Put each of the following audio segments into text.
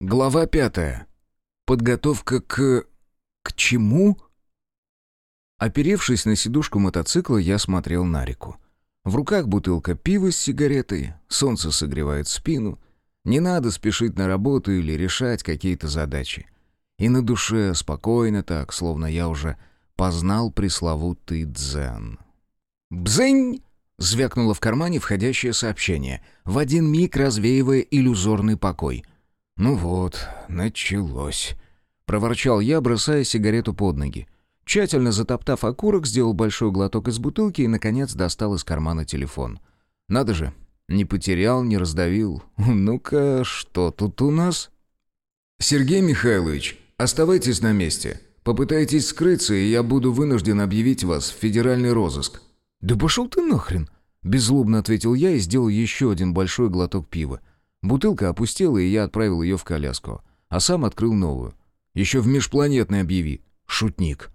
Глава пятая. Подготовка к... к чему? Оперевшись на сидушку мотоцикла, я смотрел на реку. В руках бутылка пива с сигаретой, солнце согревает спину. Не надо спешить на работу или решать какие-то задачи. И на душе спокойно так, словно я уже познал пресловутый дзен. «Бзынь!» — звякнуло в кармане входящее сообщение, в один миг развеивая иллюзорный покой — «Ну вот, началось», — проворчал я, бросая сигарету под ноги. Тщательно затоптав окурок, сделал большой глоток из бутылки и, наконец, достал из кармана телефон. «Надо же, не потерял, не раздавил. Ну-ка, что тут у нас?» «Сергей Михайлович, оставайтесь на месте. Попытайтесь скрыться, и я буду вынужден объявить вас в федеральный розыск». «Да пошел ты нахрен!» — беззлобно ответил я и сделал еще один большой глоток пива. Бутылка опустела, и я отправил ее в коляску, а сам открыл новую. Еще в межпланетной объяви. Шутник.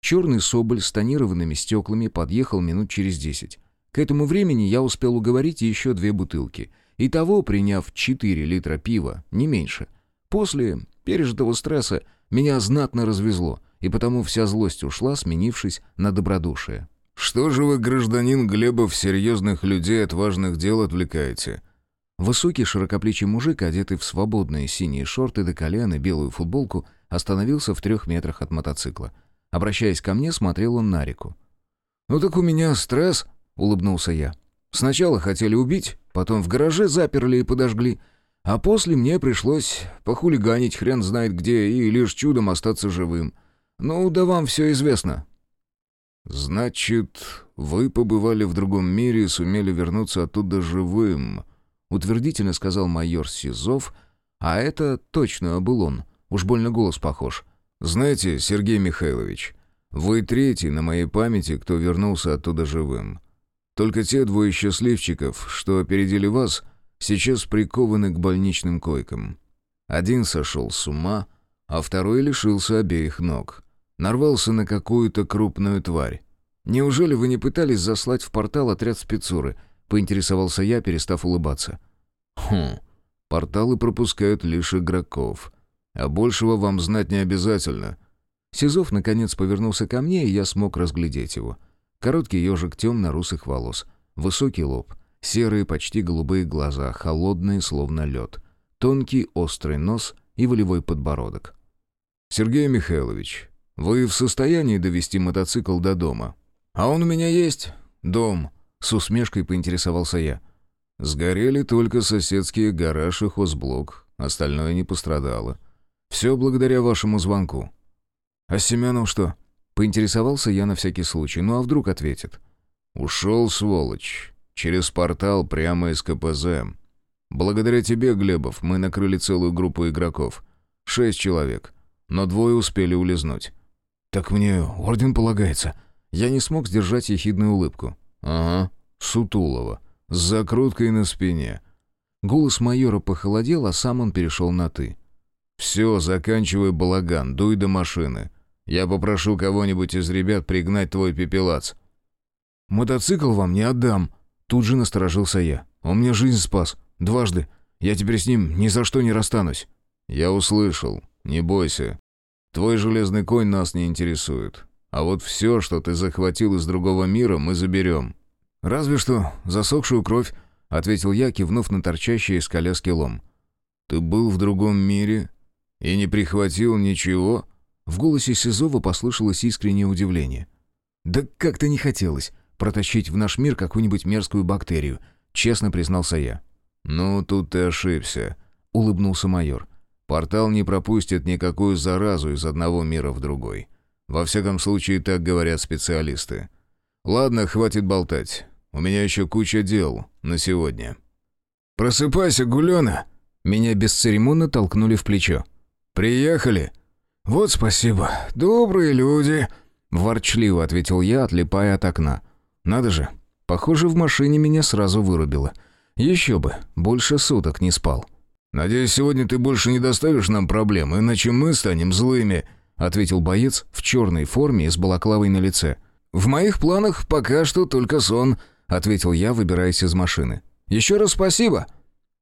Черный соболь с тонированными стеклами подъехал минут через десять. К этому времени я успел уговорить еще две бутылки. Итого, приняв 4 литра пива, не меньше. После пережитого стресса меня знатно развезло, и потому вся злость ушла, сменившись на добродушие. «Что же вы, гражданин Глебов, серьезных людей от важных дел отвлекаете?» Высокий широкоплечий мужик, одетый в свободные синие шорты до колен и белую футболку, остановился в трех метрах от мотоцикла. Обращаясь ко мне, смотрел он на реку. «Ну так у меня стресс», — улыбнулся я. «Сначала хотели убить, потом в гараже заперли и подожгли, а после мне пришлось похулиганить хрен знает где и лишь чудом остаться живым. Ну, да вам все известно». «Значит, вы побывали в другом мире и сумели вернуться оттуда живым», утвердительно сказал майор Сизов, а это точно был он, уж больно голос похож. «Знаете, Сергей Михайлович, вы третий на моей памяти, кто вернулся оттуда живым. Только те двое счастливчиков, что опередили вас, сейчас прикованы к больничным койкам. Один сошел с ума, а второй лишился обеих ног. Нарвался на какую-то крупную тварь. Неужели вы не пытались заслать в портал отряд спецуры?» Поинтересовался я, перестав улыбаться. «Хм, порталы пропускают лишь игроков. А большего вам знать не обязательно». Сизов наконец повернулся ко мне, и я смог разглядеть его. Короткий ежик темно-русых волос, высокий лоб, серые почти голубые глаза, холодные, словно лед, тонкий острый нос и волевой подбородок. «Сергей Михайлович, вы в состоянии довести мотоцикл до дома?» «А он у меня есть. Дом», с усмешкой поинтересовался я. Сгорели только соседские гараж и хозблок, остальное не пострадало. Все благодаря вашему звонку. А с Семеном что? Поинтересовался я на всякий случай, ну а вдруг ответит. Ушел, сволочь, через портал прямо из КПЗ. Благодаря тебе, Глебов, мы накрыли целую группу игроков. Шесть человек, но двое успели улизнуть. «Так мне орден полагается». Я не смог сдержать ехидную улыбку. «Ага, Сутулова. С закруткой на спине». Голос майора похолодел, а сам он перешел на «ты». «Все, заканчивай балаган, дуй до машины. Я попрошу кого-нибудь из ребят пригнать твой пепелац». «Мотоцикл вам не отдам», — тут же насторожился я. «Он мне жизнь спас. Дважды. Я теперь с ним ни за что не расстанусь». «Я услышал. Не бойся. Твой железный конь нас не интересует. А вот все, что ты захватил из другого мира, мы заберем». «Разве что засохшую кровь», — ответил я, кивнув на торчащий из коляски лом. «Ты был в другом мире и не прихватил ничего?» В голосе Сизова послышалось искреннее удивление. «Да как-то не хотелось протащить в наш мир какую-нибудь мерзкую бактерию», — честно признался я. «Ну, тут ты ошибся», — улыбнулся майор. «Портал не пропустит никакую заразу из одного мира в другой. Во всяком случае, так говорят специалисты. Ладно, хватит болтать. У меня еще куча дел на сегодня. «Просыпайся, гулёна!» Меня бесцеремонно толкнули в плечо. «Приехали?» «Вот спасибо. Добрые люди!» Ворчливо ответил я, отлипая от окна. «Надо же, похоже, в машине меня сразу вырубило. Еще бы, больше суток не спал». «Надеюсь, сегодня ты больше не доставишь нам проблем, иначе мы станем злыми», ответил боец в черной форме и с балаклавой на лице. «В моих планах пока что только сон», — ответил я, выбираясь из машины. «Еще раз спасибо».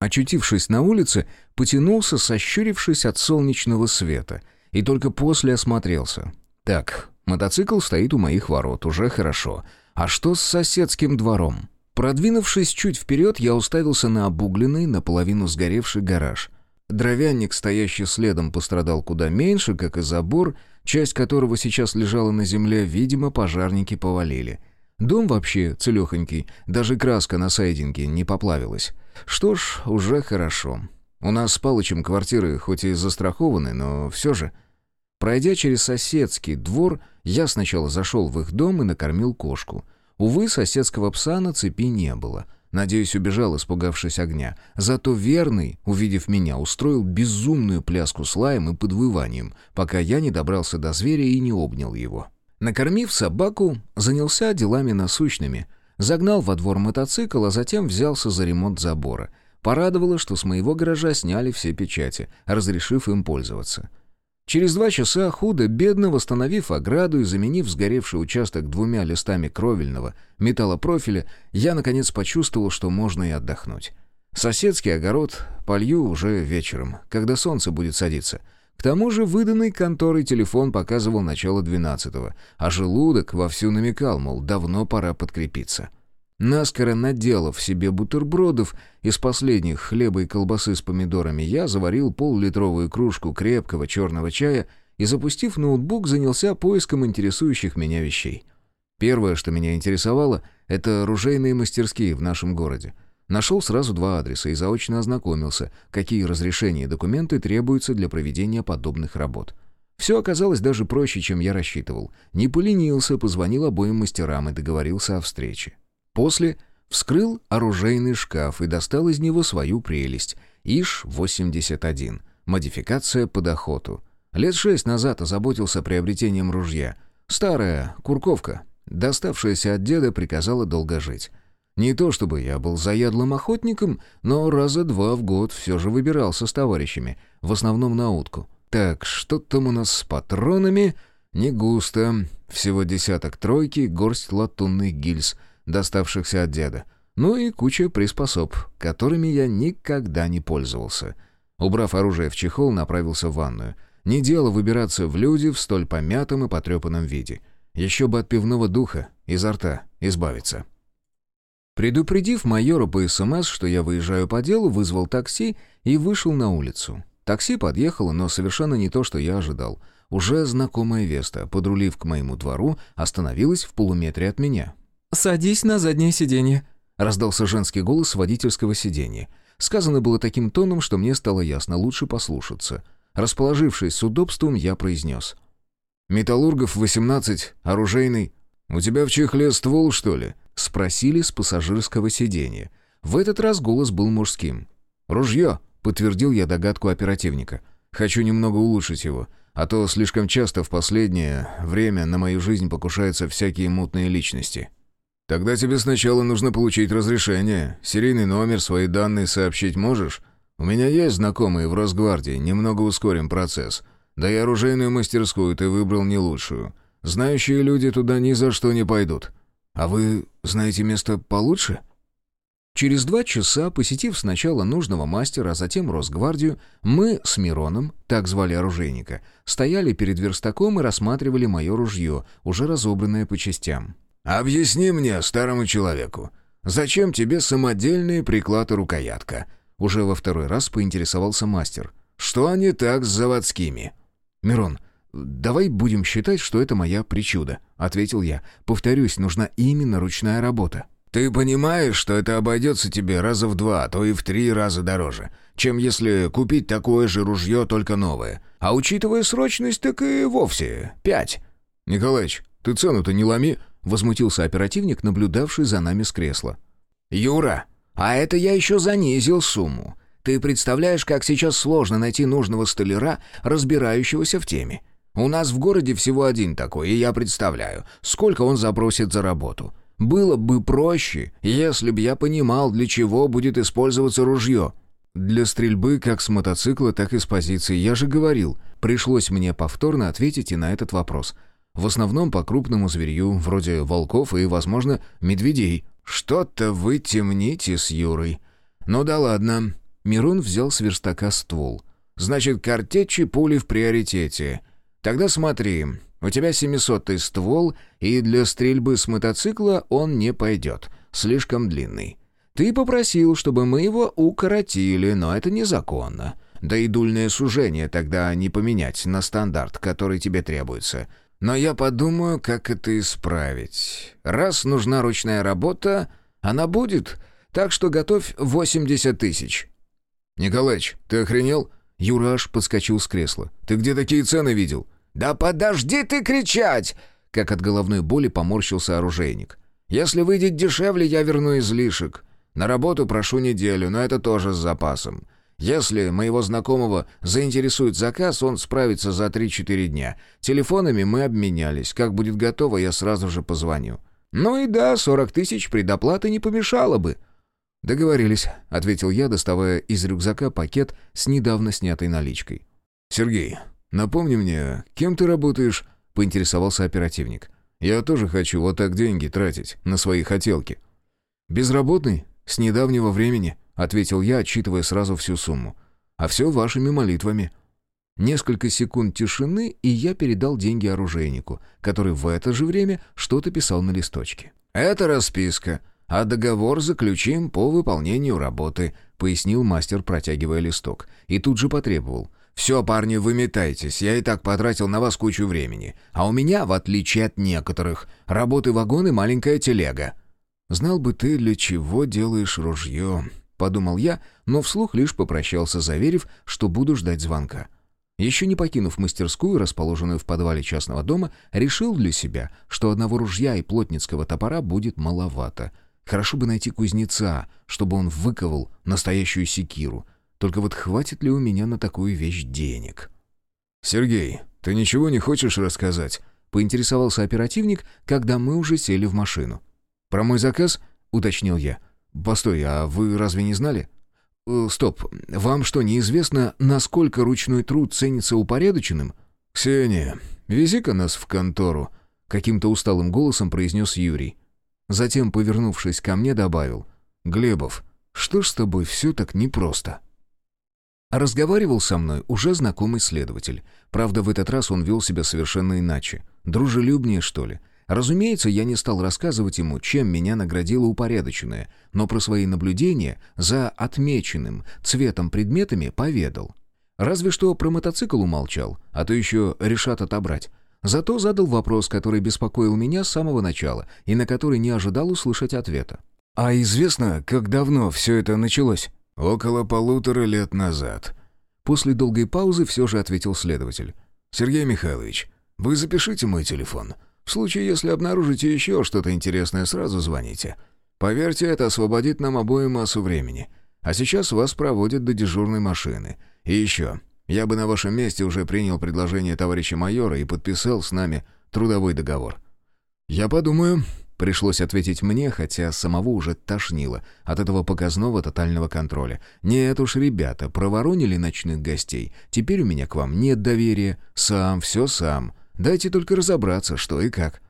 Очутившись на улице, потянулся, сощурившись от солнечного света, и только после осмотрелся. Так, мотоцикл стоит у моих ворот, уже хорошо. А что с соседским двором? Продвинувшись чуть вперед, я уставился на обугленный, наполовину сгоревший гараж. Дровянник, стоящий следом, пострадал куда меньше, как и забор, часть которого сейчас лежала на земле, видимо, пожарники повалили — Дом вообще целехонький, даже краска на сайдинге не поплавилась. Что ж, уже хорошо. У нас с Палычем квартиры хоть и застрахованы, но все же... Пройдя через соседский двор, я сначала зашел в их дом и накормил кошку. Увы, соседского пса на цепи не было. Надеюсь, убежал, испугавшись огня. Зато верный, увидев меня, устроил безумную пляску с лаем и подвыванием, пока я не добрался до зверя и не обнял его. Накормив собаку, занялся делами насущными. Загнал во двор мотоцикл, а затем взялся за ремонт забора. Порадовало, что с моего гаража сняли все печати, разрешив им пользоваться. Через два часа, худо-бедно восстановив ограду и заменив сгоревший участок двумя листами кровельного металлопрофиля, я, наконец, почувствовал, что можно и отдохнуть. Соседский огород полью уже вечером, когда солнце будет садиться — к тому же выданный конторой телефон показывал начало двенадцатого, а желудок вовсю намекал, мол, давно пора подкрепиться. Наскоро наделав себе бутербродов из последних хлеба и колбасы с помидорами, я заварил полулитровую кружку крепкого черного чая и, запустив ноутбук, занялся поиском интересующих меня вещей. Первое, что меня интересовало, это оружейные мастерские в нашем городе. Нашел сразу два адреса и заочно ознакомился, какие разрешения и документы требуются для проведения подобных работ. Все оказалось даже проще, чем я рассчитывал. Не поленился, позвонил обоим мастерам и договорился о встрече. После вскрыл оружейный шкаф и достал из него свою прелесть. ИШ-81. Модификация под охоту. Лет шесть назад озаботился приобретением ружья. Старая, курковка, доставшаяся от деда, приказала долго жить. Не то чтобы я был заядлым охотником, но раза два в год все же выбирался с товарищами, в основном на утку. Так, что там у нас с патронами? Не густо. Всего десяток тройки, горсть латунных гильз, доставшихся от деда. Ну и куча приспособ, которыми я никогда не пользовался. Убрав оружие в чехол, направился в ванную. Не дело выбираться в люди в столь помятом и потрепанном виде. Еще бы от пивного духа изо рта избавиться. Предупредив майора по СМС, что я выезжаю по делу, вызвал такси и вышел на улицу. Такси подъехало, но совершенно не то, что я ожидал. Уже знакомая Веста, подрулив к моему двору, остановилась в полуметре от меня. «Садись на заднее сиденье», — раздался женский голос с водительского сиденья. Сказано было таким тоном, что мне стало ясно, лучше послушаться. Расположившись с удобством, я произнес. «Металлургов 18, оружейный. У тебя в чехле ствол, что ли?» — спросили с пассажирского сиденья. В этот раз голос был мужским. «Ружье», — подтвердил я догадку оперативника. «Хочу немного улучшить его, а то слишком часто в последнее время на мою жизнь покушаются всякие мутные личности». «Тогда тебе сначала нужно получить разрешение. Серийный номер, свои данные сообщить можешь? У меня есть знакомые в Росгвардии, немного ускорим процесс. Да и оружейную мастерскую ты выбрал не лучшую. Знающие люди туда ни за что не пойдут». «А вы знаете место получше?» Через два часа, посетив сначала нужного мастера, а затем Росгвардию, мы с Мироном, так звали оружейника, стояли перед верстаком и рассматривали мое ружье, уже разобранное по частям. «Объясни мне, старому человеку, зачем тебе самодельные приклад и рукоятка?» Уже во второй раз поинтересовался мастер. «Что они так с заводскими?» «Мирон, «Давай будем считать, что это моя причуда», — ответил я. «Повторюсь, нужна именно ручная работа». «Ты понимаешь, что это обойдется тебе раза в два, а то и в три раза дороже, чем если купить такое же ружье, только новое. А учитывая срочность, так и вовсе пять». «Николаич, ты цену-то не ломи», — возмутился оперативник, наблюдавший за нами с кресла. «Юра, а это я еще занизил сумму. Ты представляешь, как сейчас сложно найти нужного столяра, разбирающегося в теме. У нас в городе всего один такой, и я представляю, сколько он запросит за работу. Было бы проще, если бы я понимал, для чего будет использоваться ружье. Для стрельбы как с мотоцикла, так и с позиции. Я же говорил, пришлось мне повторно ответить и на этот вопрос. В основном по крупному зверью, вроде волков и, возможно, медведей. Что-то вы темните с Юрой. Ну да ладно. Мирон взял с верстака ствол. «Значит, картечи пули в приоритете. Тогда смотри, у тебя 700-й ствол, и для стрельбы с мотоцикла он не пойдет. Слишком длинный. Ты попросил, чтобы мы его укоротили, но это незаконно. Да и дульное сужение тогда не поменять на стандарт, который тебе требуется. Но я подумаю, как это исправить. Раз нужна ручная работа, она будет, так что готовь 80 тысяч». «Николаич, ты охренел?» Юраш подскочил с кресла. «Ты где такие цены видел?» «Да подожди ты кричать!» Как от головной боли поморщился оружейник. «Если выйдет дешевле, я верну излишек. На работу прошу неделю, но это тоже с запасом. Если моего знакомого заинтересует заказ, он справится за 3-4 дня. Телефонами мы обменялись. Как будет готово, я сразу же позвоню. Ну и да, 40 тысяч предоплаты не помешало бы». «Договорились», — ответил я, доставая из рюкзака пакет с недавно снятой наличкой. «Сергей, напомни мне, кем ты работаешь?» — поинтересовался оперативник. «Я тоже хочу вот так деньги тратить на свои хотелки». «Безработный? С недавнего времени?» — ответил я, отчитывая сразу всю сумму. «А все вашими молитвами». Несколько секунд тишины, и я передал деньги оружейнику, который в это же время что-то писал на листочке. «Это расписка, а договор заключим по выполнению работы», — пояснил мастер, протягивая листок. И тут же потребовал. «Все, парни, выметайтесь, я и так потратил на вас кучу времени. А у меня, в отличие от некоторых, работы вагон и маленькая телега». «Знал бы ты, для чего делаешь ружье», подумал я, но вслух лишь попрощался, заверив, что буду ждать звонка. Еще не покинув мастерскую, расположенную в подвале частного дома, решил для себя, что одного ружья и плотницкого топора будет маловато. Хорошо бы найти кузнеца, чтобы он выковал настоящую секиру. Только вот хватит ли у меня на такую вещь денег? «Сергей, ты ничего не хочешь рассказать?» — поинтересовался оперативник, когда мы уже сели в машину. «Про мой заказ?» — уточнил я. — «Постой, а вы разве не знали?» э, «Стоп, вам что, неизвестно, насколько ручной труд ценится упорядоченным?» «Ксения, вези-ка нас в контору», — каким-то усталым голосом произнес Юрий. Затем, повернувшись ко мне, добавил. «Глебов, что ж с тобой все так непросто?» Разговаривал со мной уже знакомый следователь. Правда, в этот раз он вел себя совершенно иначе. Дружелюбнее, что ли. Разумеется, я не стал рассказывать ему, чем меня наградило упорядоченное, но про свои наблюдения за отмеченным цветом предметами поведал. Разве что про мотоцикл умолчал, а то еще решат отобрать. Зато задал вопрос, который беспокоил меня с самого начала и на который не ожидал услышать ответа. «А известно, как давно все это началось?» «Около полутора лет назад». После долгой паузы все же ответил следователь. «Сергей Михайлович, вы запишите мой телефон. В случае, если обнаружите еще что-то интересное, сразу звоните. Поверьте, это освободит нам обоим массу времени. А сейчас вас проводят до дежурной машины. И еще, я бы на вашем месте уже принял предложение товарища майора и подписал с нами трудовой договор». «Я подумаю», — пришлось ответить мне, хотя самого уже тошнило от этого показного тотального контроля. «Нет уж, ребята, проворонили ночных гостей. Теперь у меня к вам нет доверия. Сам, все сам. Дайте только разобраться, что и как.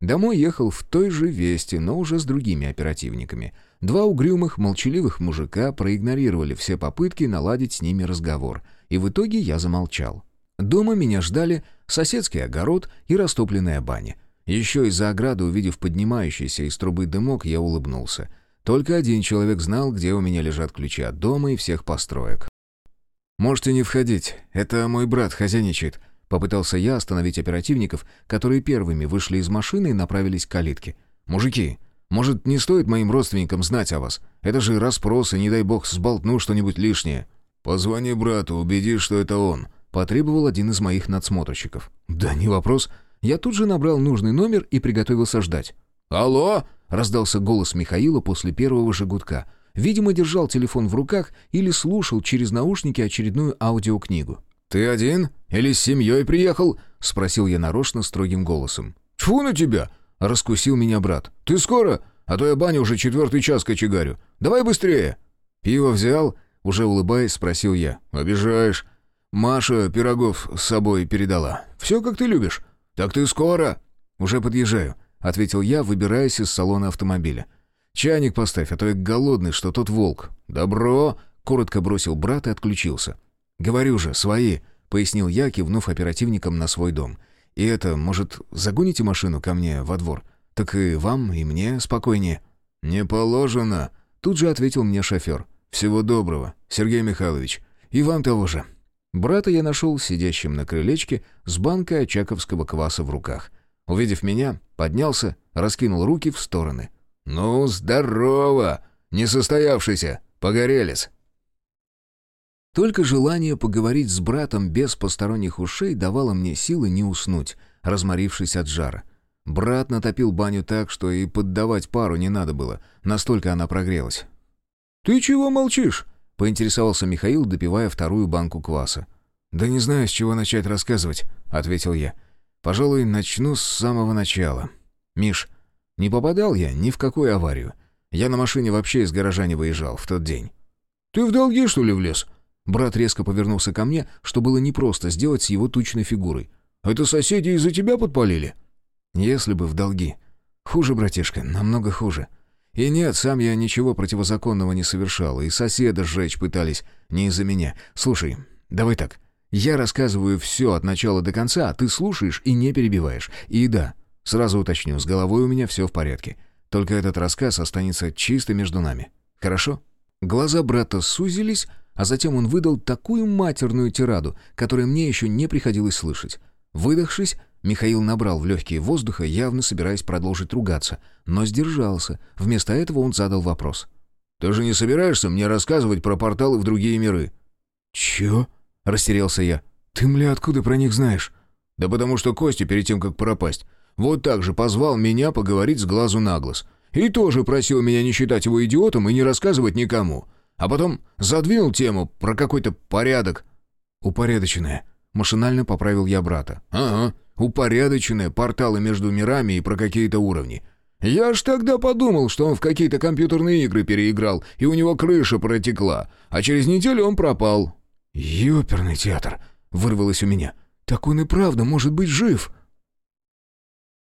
Домой ехал в той же вести, но уже с другими оперативниками. Два угрюмых, молчаливых мужика проигнорировали все попытки наладить с ними разговор, и в итоге я замолчал. Дома меня ждали соседский огород и растопленная баня. Еще из-за ограды, увидев поднимающийся из трубы дымок, я улыбнулся. Только один человек знал, где у меня лежат ключи от дома и всех построек. «Можете не входить, это мой брат хозяйничает», Попытался я остановить оперативников, которые первыми вышли из машины и направились к калитке. «Мужики, может, не стоит моим родственникам знать о вас? Это же расспросы, не дай бог, сболтну что-нибудь лишнее». «Позвони брату, убедись, что это он», — потребовал один из моих надсмотрщиков. «Да, не вопрос». Я тут же набрал нужный номер и приготовился ждать. «Алло!» — раздался голос Михаила после первого же. Видимо, держал телефон в руках или слушал через наушники очередную аудиокнигу. «Ты один? Или с семьей приехал?» — спросил я нарочно строгим голосом. «Тьфу на тебя!» — раскусил меня брат. «Ты скоро? А то я баню уже четвертый час кочегарю. Давай быстрее!» «Пиво взял?» — уже улыбаясь, спросил я. «Обижаешь. Маша пирогов с собой передала. Все, как ты любишь. Так ты скоро?» «Уже подъезжаю», — ответил я, выбираясь из салона автомобиля. «Чайник поставь, а то я голодный, что тот волк». «Добро!» Коротко бросил брат и отключился. «Говорю же, свои», — пояснил я, кивнув оперативникам на свой дом. «И это, может, загоните машину ко мне во двор? Так и вам, и мне спокойнее». «Не положено», — тут же ответил мне шофер. «Всего доброго, Сергей Михайлович. И вам того же». Брата я нашел сидящим на крылечке с банкой очаковского кваса в руках. Увидев меня, поднялся, раскинул руки в стороны. «Ну, здорово! Несостоявшийся! Погорелец!» Только желание поговорить с братом без посторонних ушей давало мне силы не уснуть, разморившись от жара. Брат натопил баню так, что и поддавать пару не надо было, настолько она прогрелась. «Ты чего молчишь?» — поинтересовался Михаил, допивая вторую банку кваса. «Да не знаю, с чего начать рассказывать», — ответил я. «Пожалуй, начну с самого начала. Миш, не попадал я ни в какую аварию. Я на машине вообще из гаража не выезжал в тот день». «Ты в долги, что ли, влез?» Брат резко повернулся ко мне, что было непросто сделать с его тучной фигурой. «Это соседи из-за тебя подпалили?» «Если бы в долги. Хуже, братишка, намного хуже. И нет, сам я ничего противозаконного не совершал, и соседа сжечь пытались не из-за меня. Слушай, давай так. Я рассказываю все от начала до конца, а ты слушаешь и не перебиваешь. И да, сразу уточню, с головой у меня все в порядке. Только этот рассказ останется чисто между нами. Хорошо?» Глаза брата сузились, а затем он выдал такую матерную тираду, которую мне еще не приходилось слышать. Выдохшись, Михаил набрал в легкие воздуха, явно собираясь продолжить ругаться, но сдержался. Вместо этого он задал вопрос. «Ты же не собираешься мне рассказывать про порталы в другие миры?» «Чё?» — растерялся я. «Ты, мля, откуда про них знаешь?» «Да потому что Костя перед тем, как пропасть, вот так же позвал меня поговорить с глазу на глаз. И тоже просил меня не считать его идиотом и не рассказывать никому. А потом задвинул тему про какой-то порядок. «Упорядоченное». Машинально поправил я брата. «Ага, упорядоченное, порталы между мирами и про какие-то уровни. Я ж тогда подумал, что он в какие-то компьютерные игры переиграл, и у него крыша протекла, а через неделю он пропал». «Ёперный театр!» — вырвалось у меня. «Так он и правда может быть жив!»